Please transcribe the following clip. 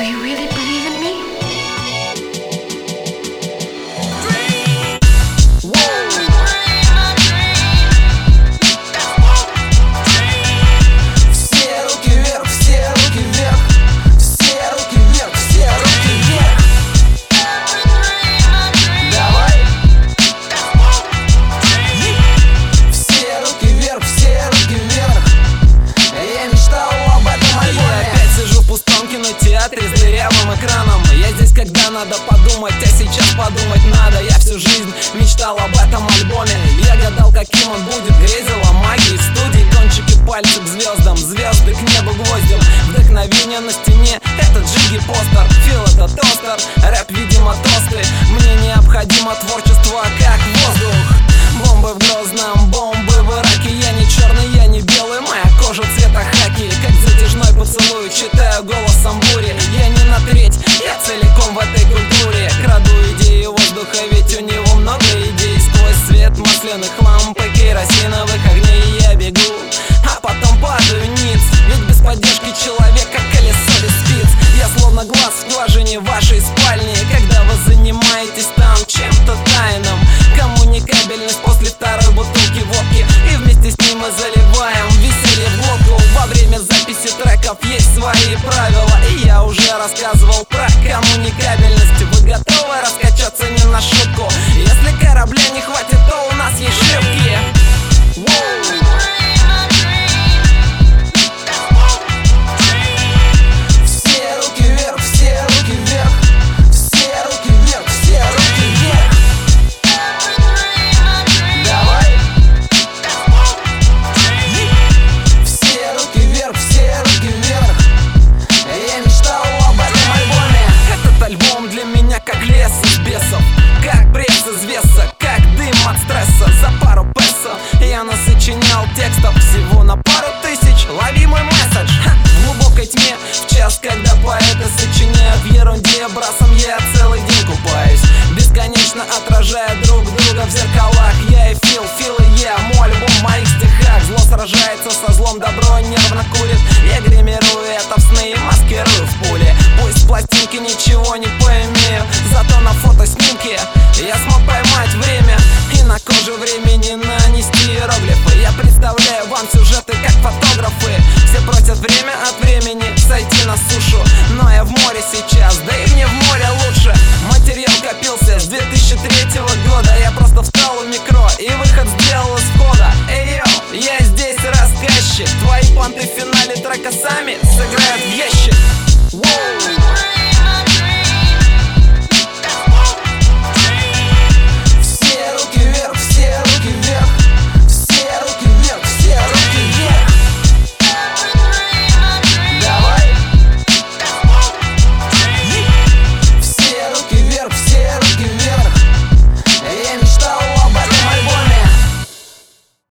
Do you really believe? Когда надо подумать, а сейчас подумать надо. Я всю жизнь мечтал об этом альбоме. Я гадал, каким он будет, грезил о магии студии Кончики пальцев к звездам, звезды к небу гвоздем Вдохновение на стене, это Джиги постер Фил это тостер, рэп видимо тосты. Мне необходимо творчество, как воздух. Бомбы в Грозном, бомбы в Ираке. Я не черный, я не белый, моя кожа цвета хаки. Как затяжной поцелуй, читаю голосом бури. Я не на треть я целиком в этой культуре. Краду идеи воздуха Ведь у него много идей. Сквозь свет масляных ламп и керосиновых огней Я бегу, а потом падаю ниц. Ведь без поддержки человека колесо без спиц. Я словно глаз в скважине вашей спальни. Когда вы занимаетесь там чем-то тайным Коммуникабельность после второй бутылки водки. И вместе с ним мы заливаем веселье в глотку Во время записи треков есть свои правила И я уже рассказывал про коммуникабельность Вы готовы борется со злом Добро нервно курит. Я гримирую это в сны и маскирую в пуле. Пусть в пластинке ничего не поимею Зато на фотоснимке я смог поймать время И на коже времени нанести иероглифы. Я представляю вам сюжеты как фотографы. Все просят время от времени сойти на сушу Но я в море сейчас, да и мне сами сыграют в ящик.